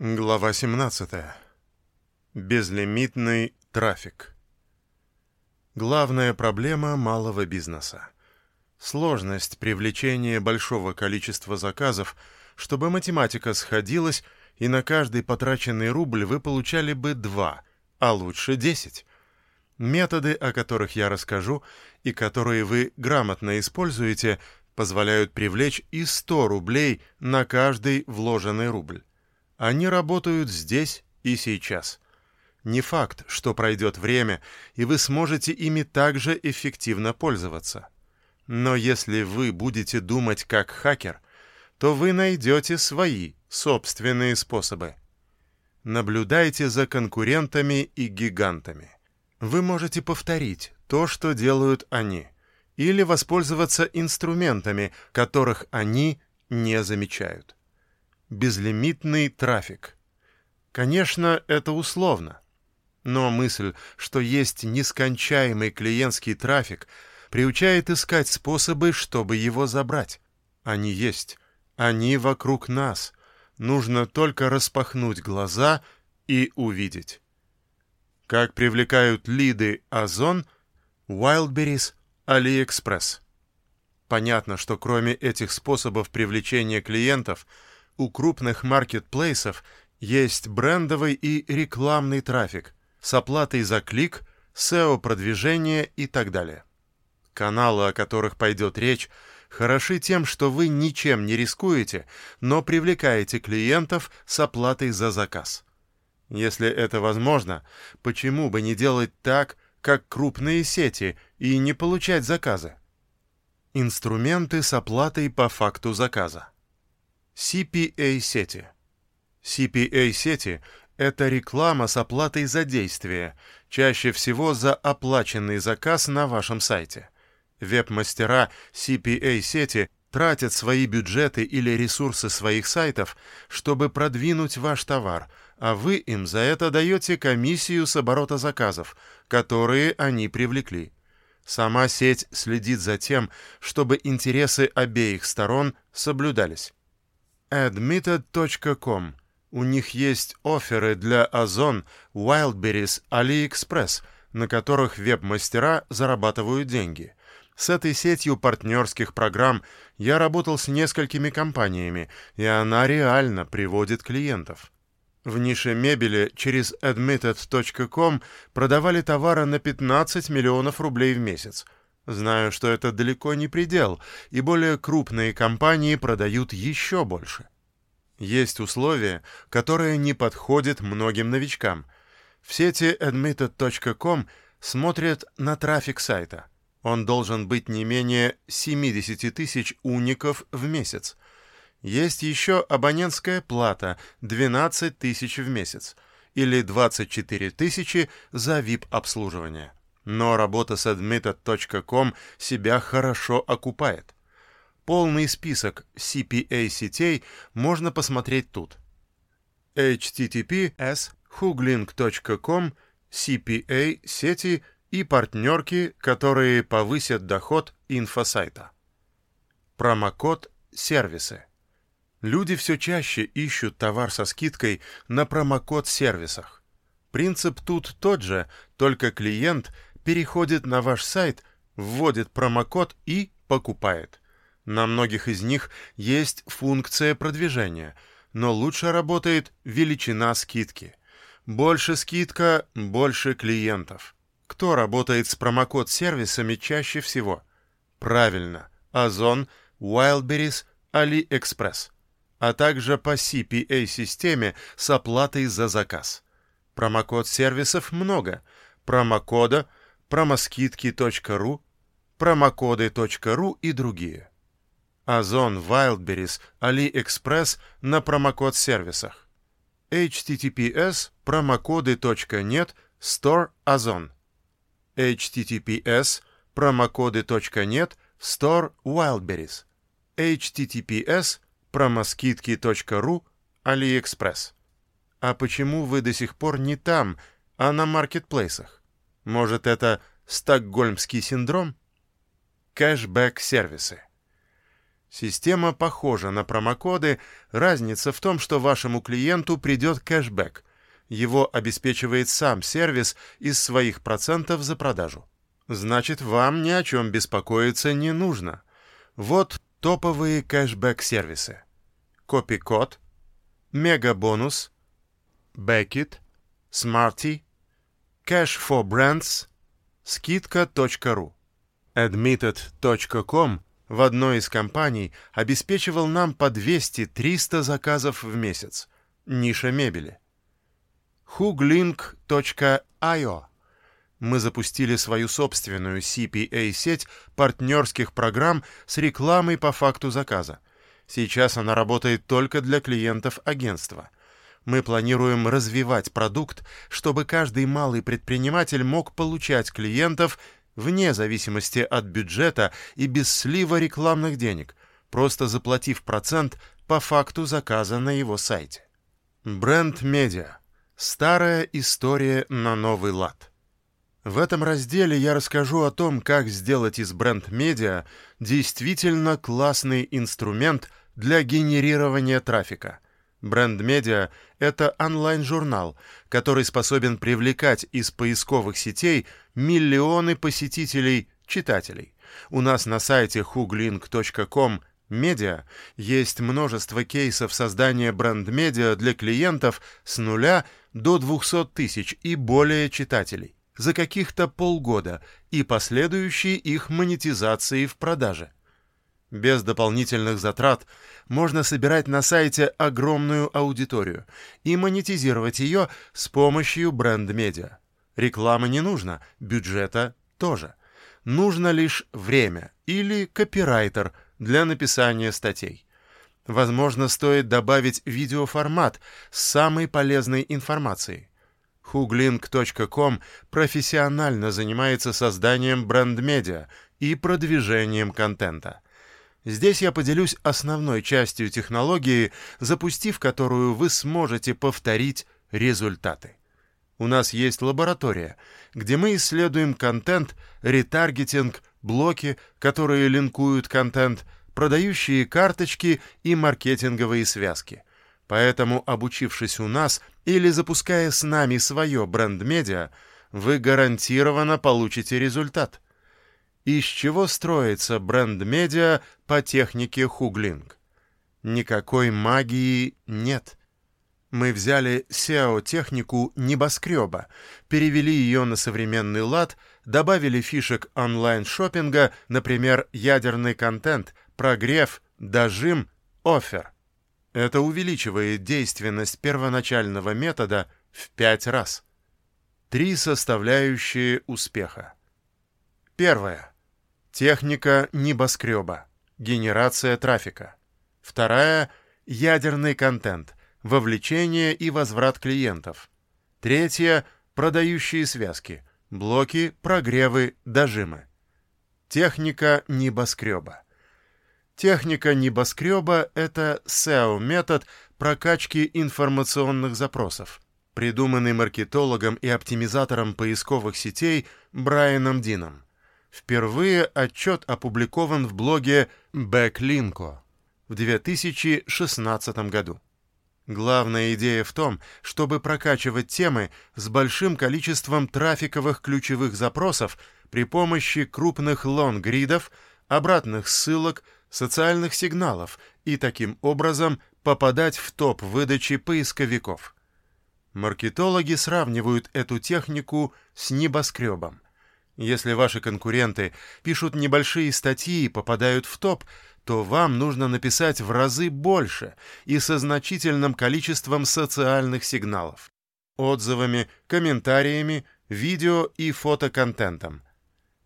Глава 17. Безлимитный трафик. Главная проблема малого бизнеса. Сложность привлечения большого количества заказов, чтобы математика сходилась, и на каждый потраченный рубль вы получали бы 2, а лучше 10. Методы, о которых я расскажу, и которые вы грамотно используете, позволяют привлечь и 100 рублей на каждый вложенный рубль. Они работают здесь и сейчас. Не факт, что пройдет время, и вы сможете ими также эффективно пользоваться. Но если вы будете думать как хакер, то вы найдете свои собственные способы. Наблюдайте за конкурентами и гигантами. Вы можете повторить то, что делают они, или воспользоваться инструментами, которых они не замечают безлимитный трафик. Конечно, это условно. Но мысль, что есть нескончаемый клиентский трафик, приучает искать способы, чтобы его забрать. Они есть. Они вокруг нас. Нужно только распахнуть глаза и увидеть. Как привлекают лиды Озон, Wildberries, AliExpress. Понятно, что кроме этих способов привлечения клиентов – у крупных маркетплейсов есть брендовый и рекламный трафик с оплатой за клик, SEO-продвижение и так далее. Каналы, о которых пойдет речь, хороши тем, что вы ничем не рискуете, но привлекаете клиентов с оплатой за заказ. Если это возможно, почему бы не делать так, как крупные сети, и не получать заказы? Инструменты с оплатой по факту заказа. CPA-сети. CPA-сети – это реклама с оплатой за действие, чаще всего за оплаченный заказ на вашем сайте. Веб-мастера CPA-сети тратят свои бюджеты или ресурсы своих сайтов, чтобы продвинуть ваш товар, а вы им за это даете комиссию с оборота заказов, которые они привлекли. Сама сеть следит за тем, чтобы интересы обеих сторон соблюдались admitted.com. У них есть оферы для Озон, Wildberries, AliExpress, на которых веб-мастера зарабатывают деньги. С этой сетью партнерских программ я работал с несколькими компаниями, и она реально приводит клиентов. В нише мебели через admitted.com продавали товары на 15 миллионов рублей в месяц. Знаю, что это далеко не предел, и более крупные компании продают еще больше. Есть условия, которые не подходят многим новичкам. В сети admitted.com смотрят на трафик сайта. Он должен быть не менее 70 тысяч уников в месяц. Есть еще абонентская плата 12 тысяч в месяц или 24 тысячи за VIP-обслуживание. Но работа с admitted.com себя хорошо окупает. Полный список CPA-сетей можно посмотреть тут. https huglink.com CPA сети и партнерки, которые повысят доход инфосайта. Промокод сервисы. Люди все чаще ищут товар со скидкой на промокод сервисах. Принцип тут тот же, только клиент переходит на ваш сайт, вводит промокод и покупает. На многих из них есть функция продвижения, но лучше работает величина скидки. Больше скидка, больше клиентов. Кто работает с промокод-сервисами чаще всего? Правильно, Озон, Wildberries, AliExpress, а также по CPA-системе с оплатой за заказ. Промокод-сервисов много. Промокода – промоскидки.ру, промокоды.ру и другие. Озон, Wildberries, AliExpress на промокод-сервисах. https промокоды.нет store Озон. https промокоды.нет store Wildberries. https промоскидки.ру AliExpress. А почему вы до сих пор не там, а на маркетплейсах? Может, это стокгольмский синдром? Кэшбэк-сервисы. Система похожа на промокоды, разница в том, что вашему клиенту придет кэшбэк. Его обеспечивает сам сервис из своих процентов за продажу. Значит, вам ни о чем беспокоиться не нужно. Вот топовые кэшбэк-сервисы. Копикод, Мегабонус, Бекет, Smarty, Cash for Brands, скидка.ру. Admitted.com в одной из компаний обеспечивал нам по 200-300 заказов в месяц. Ниша мебели. Huglink.io мы запустили свою собственную CPA-сеть партнерских программ с рекламой по факту заказа. Сейчас она работает только для клиентов агентства. Мы планируем развивать продукт, чтобы каждый малый предприниматель мог получать клиентов вне зависимости от бюджета и без слива рекламных денег, просто заплатив процент по факту заказа на его сайте. Бренд-медиа. Старая история на новый лад. В этом разделе я расскажу о том, как сделать из бренд-медиа действительно классный инструмент для генерирования трафика. Бренд-медиа — это онлайн-журнал, который способен привлекать из поисковых сетей миллионы посетителей, читателей. У нас на сайте huglink.com медиа есть множество кейсов создания бренд-медиа для клиентов с нуля до 200 тысяч и более читателей за каких-то полгода и последующей их монетизации в продаже. Без дополнительных затрат можно собирать на сайте огромную аудиторию и монетизировать ее с помощью бренд-медиа. Рекламы не нужно, бюджета тоже. Нужно лишь время или копирайтер для написания статей. Возможно, стоит добавить видеоформат с самой полезной информацией. Huglink.com профессионально занимается созданием бренд-медиа и продвижением контента. Здесь я поделюсь основной частью технологии, запустив которую вы сможете повторить результаты. У нас есть лаборатория, где мы исследуем контент, ретаргетинг, блоки, которые линкуют контент, продающие карточки и маркетинговые связки. Поэтому, обучившись у нас или запуская с нами свое бренд-медиа, вы гарантированно получите результат. Из чего строится бренд-медиа по технике Хуглинг? Никакой магии нет. Мы взяли SEO-технику небоскреба, перевели ее на современный лад, добавили фишек онлайн-шоппинга, например, ядерный контент, прогрев, дожим, офер. Это увеличивает действенность первоначального метода в пять раз. Три составляющие успеха. Первое. Техника небоскреба. Генерация трафика. Вторая – ядерный контент, вовлечение и возврат клиентов. Третье – продающие связки, блоки, прогревы, дожимы. Техника небоскреба. Техника небоскреба – это SEO-метод прокачки информационных запросов, придуманный маркетологом и оптимизатором поисковых сетей Брайаном Дином. Впервые отчет опубликован в блоге Backlinko в 2016 году. Главная идея в том, чтобы прокачивать темы с большим количеством трафиковых ключевых запросов при помощи крупных лонгридов, обратных ссылок, социальных сигналов и таким образом попадать в топ выдачи поисковиков. Маркетологи сравнивают эту технику с небоскребом. Если ваши конкуренты пишут небольшие статьи и попадают в топ, то вам нужно написать в разы больше и со значительным количеством социальных сигналов, отзывами, комментариями, видео и фотоконтентом.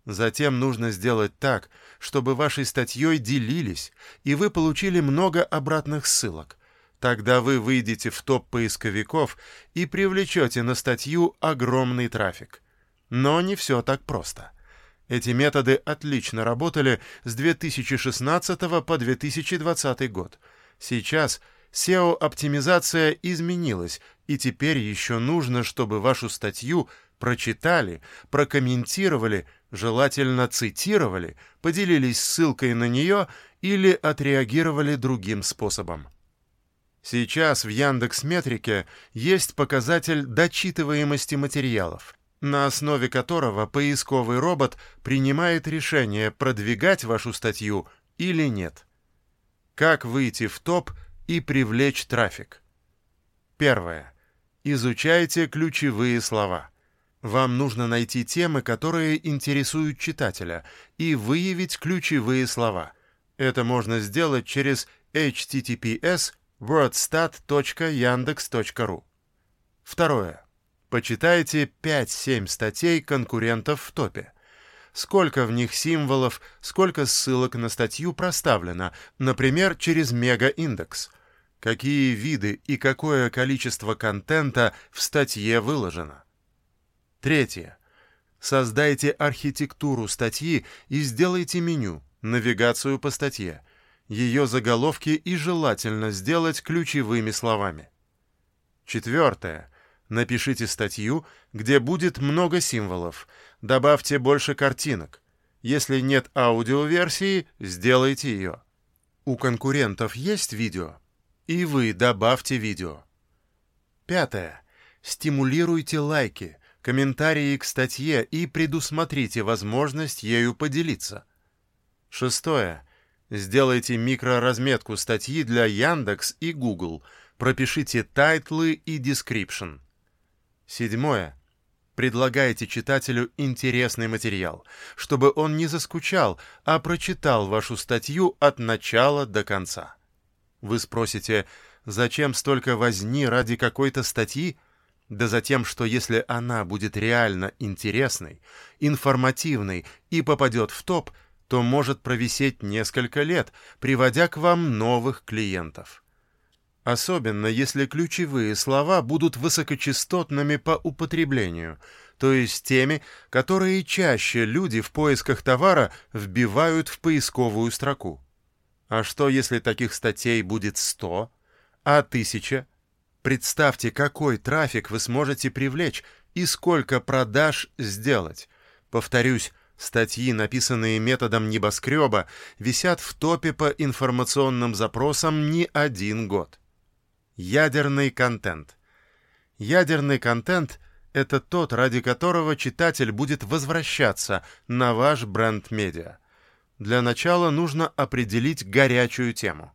Затем нужно сделать так, чтобы вашей статьей делились, и вы получили много обратных ссылок. Тогда вы выйдете в топ поисковиков и привлечете на статью огромный трафик. Но не все так просто. Эти методы отлично работали с 2016 по 2020 год. Сейчас SEO-оптимизация изменилась, и теперь еще нужно, чтобы вашу статью прочитали, прокомментировали, желательно цитировали, поделились ссылкой на нее или отреагировали другим способом. Сейчас в Яндекс Метрике есть показатель дочитываемости материалов, на основе которого поисковый робот принимает решение, продвигать вашу статью или нет. Как выйти в топ и привлечь трафик? Первое. Изучайте ключевые слова. Вам нужно найти темы, которые интересуют читателя, и выявить ключевые слова. Это можно сделать через https wordstat.yandex.ru. Второе. Почитайте 5-7 статей конкурентов в топе. Сколько в них символов, сколько ссылок на статью проставлено, например, через мегаиндекс. Какие виды и какое количество контента в статье выложено. Третье. Создайте архитектуру статьи и сделайте меню, навигацию по статье, ее заголовки и желательно сделать ключевыми словами. Четвертое. Напишите статью, где будет много символов. Добавьте больше картинок. Если нет аудиоверсии, сделайте ее. У конкурентов есть видео? И вы добавьте видео. Пятое. Стимулируйте лайки, комментарии к статье и предусмотрите возможность ею поделиться. Шестое. Сделайте микроразметку статьи для Яндекс и Google. Пропишите тайтлы и description. Седьмое. Предлагайте читателю интересный материал, чтобы он не заскучал, а прочитал вашу статью от начала до конца. Вы спросите, зачем столько возни ради какой-то статьи? Да за тем, что если она будет реально интересной, информативной и попадет в топ, то может провисеть несколько лет, приводя к вам новых клиентов особенно если ключевые слова будут высокочастотными по употреблению, то есть теми, которые чаще люди в поисках товара вбивают в поисковую строку. А что, если таких статей будет 100, а 1000? Представьте, какой трафик вы сможете привлечь и сколько продаж сделать. Повторюсь, Статьи, написанные методом небоскреба, висят в топе по информационным запросам не один год. Ядерный контент. Ядерный контент — это тот, ради которого читатель будет возвращаться на ваш бренд-медиа. Для начала нужно определить горячую тему.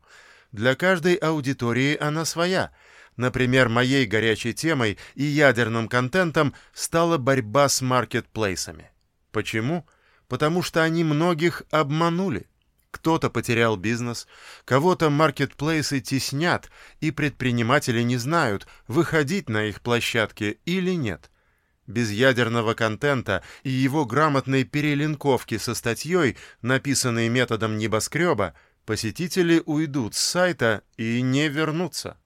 Для каждой аудитории она своя. Например, моей горячей темой и ядерным контентом стала борьба с маркетплейсами. Почему? Потому что они многих обманули. Кто-то потерял бизнес, кого-то маркетплейсы теснят, и предприниматели не знают, выходить на их площадки или нет. Без ядерного контента и его грамотной перелинковки со статьей, написанной методом небоскреба, посетители уйдут с сайта и не вернутся.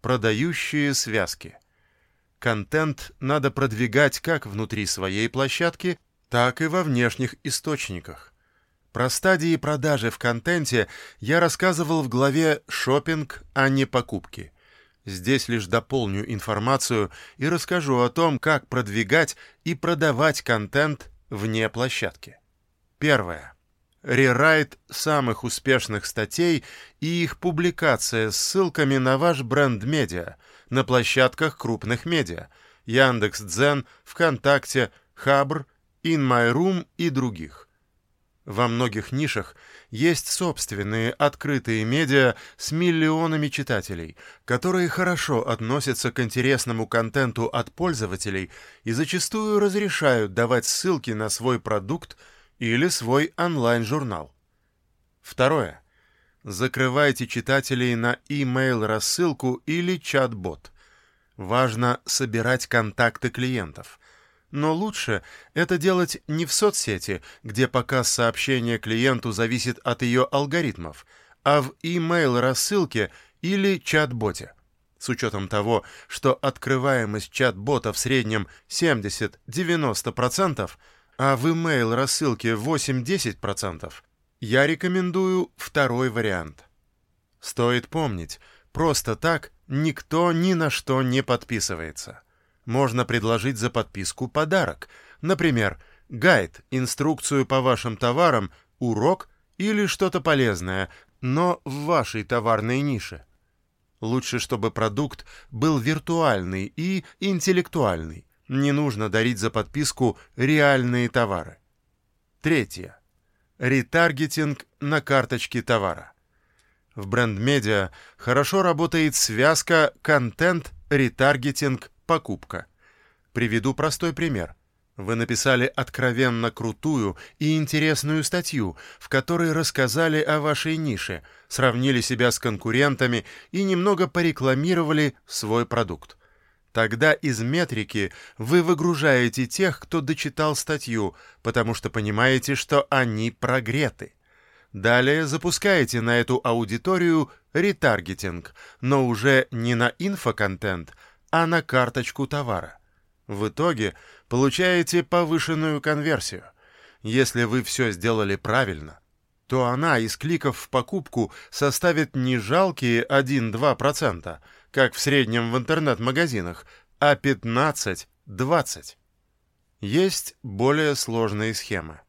Продающие связки. Контент надо продвигать как внутри своей площадки, так и во внешних источниках. Про стадии продажи в контенте я рассказывал в главе «Шопинг, а не покупки». Здесь лишь дополню информацию и расскажу о том, как продвигать и продавать контент вне площадки. Первое. Рерайт самых успешных статей и их публикация с ссылками на ваш бренд-медиа на площадках крупных медиа Яндекс.Дзен, ВКонтакте, Хабр, In My Room и других – во многих нишах есть собственные открытые медиа с миллионами читателей, которые хорошо относятся к интересному контенту от пользователей и зачастую разрешают давать ссылки на свой продукт или свой онлайн-журнал. Второе. Закрывайте читателей на email рассылку или чат-бот. Важно собирать контакты клиентов. Но лучше это делать не в соцсети, где показ сообщения клиенту зависит от ее алгоритмов, а в email рассылке или чат-боте. С учетом того, что открываемость чат-бота в среднем 70-90%, а в email рассылке 8-10%, я рекомендую второй вариант. Стоит помнить, просто так никто ни на что не подписывается. Можно предложить за подписку подарок. Например, гайд, инструкцию по вашим товарам, урок или что-то полезное, но в вашей товарной нише. Лучше, чтобы продукт был виртуальный и интеллектуальный. Не нужно дарить за подписку реальные товары. Третье. Ретаргетинг на карточке товара. В бренд-медиа хорошо работает связка контент, ретаргетинг, покупка. Приведу простой пример. Вы написали откровенно крутую и интересную статью, в которой рассказали о вашей нише, сравнили себя с конкурентами и немного порекламировали свой продукт. Тогда из метрики вы выгружаете тех, кто дочитал статью, потому что понимаете, что они прогреты. Далее запускаете на эту аудиторию ретаргетинг, но уже не на инфоконтент, а на карточку товара. В итоге получаете повышенную конверсию. Если вы все сделали правильно, то она из кликов в покупку составит не жалкие 1-2%, как в среднем в интернет-магазинах, а 15-20%. Есть более сложные схемы.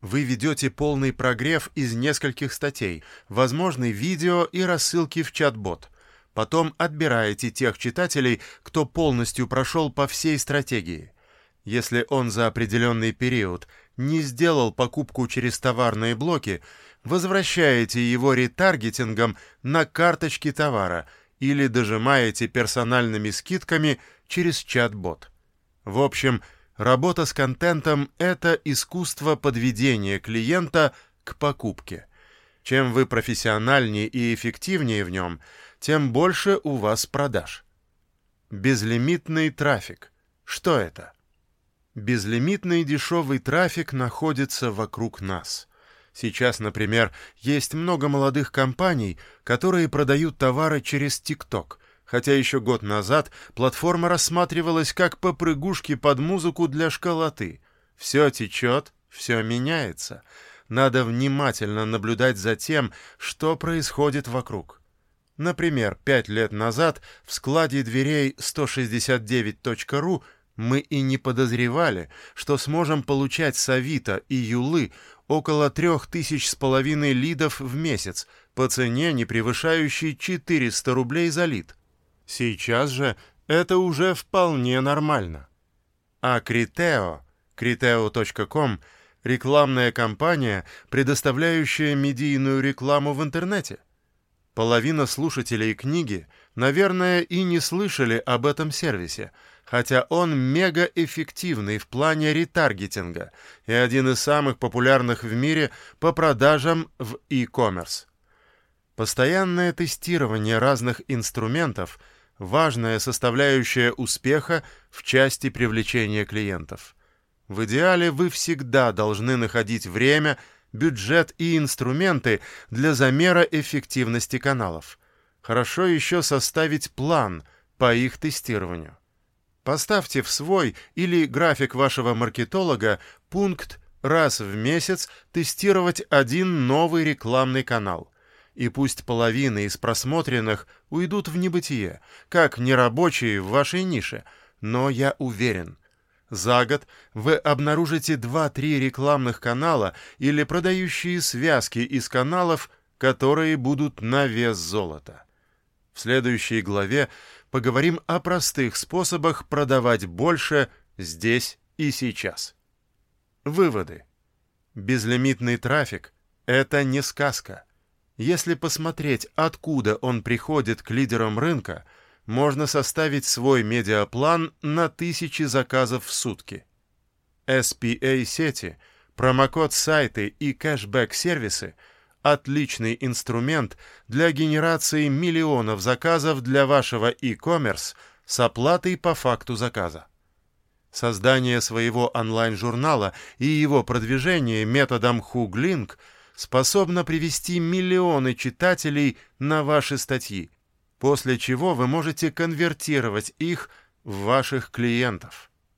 Вы ведете полный прогрев из нескольких статей, возможны видео и рассылки в чат-бот. Потом отбираете тех читателей, кто полностью прошел по всей стратегии. Если он за определенный период не сделал покупку через товарные блоки, возвращаете его ретаргетингом на карточки товара или дожимаете персональными скидками через чат-бот. В общем, Работа с контентом — это искусство подведения клиента к покупке. Чем вы профессиональнее и эффективнее в нем, тем больше у вас продаж. Безлимитный трафик. Что это? Безлимитный дешевый трафик находится вокруг нас. Сейчас, например, есть много молодых компаний, которые продают товары через TikTok — хотя еще год назад платформа рассматривалась как попрыгушки под музыку для школоты. Все течет, все меняется. Надо внимательно наблюдать за тем, что происходит вокруг. Например, пять лет назад в складе дверей 169.ru мы и не подозревали, что сможем получать с Авито и Юлы около трех тысяч с половиной лидов в месяц по цене, не превышающей 400 рублей за лид. Сейчас же это уже вполне нормально. А Критео, Criteo.com — рекламная компания, предоставляющая медийную рекламу в интернете. Половина слушателей книги, наверное, и не слышали об этом сервисе, хотя он мегаэффективный в плане ретаргетинга и один из самых популярных в мире по продажам в e-commerce. Постоянное тестирование разных инструментов — важная составляющая успеха в части привлечения клиентов. В идеале вы всегда должны находить время, бюджет и инструменты для замера эффективности каналов. Хорошо еще составить план по их тестированию. Поставьте в свой или график вашего маркетолога пункт раз в месяц тестировать один новый рекламный канал – и пусть половина из просмотренных уйдут в небытие, как нерабочие в вашей нише, но я уверен, за год вы обнаружите 2-3 рекламных канала или продающие связки из каналов, которые будут на вес золота. В следующей главе поговорим о простых способах продавать больше здесь и сейчас. Выводы. Безлимитный трафик — это не сказка — если посмотреть, откуда он приходит к лидерам рынка, можно составить свой медиаплан на тысячи заказов в сутки. SPA-сети, промокод сайты и кэшбэк-сервисы – отличный инструмент для генерации миллионов заказов для вашего e-commerce с оплатой по факту заказа. Создание своего онлайн-журнала и его продвижение методом Хуглинг – способна привести миллионы читателей на ваши статьи, после чего вы можете конвертировать их в ваших клиентов.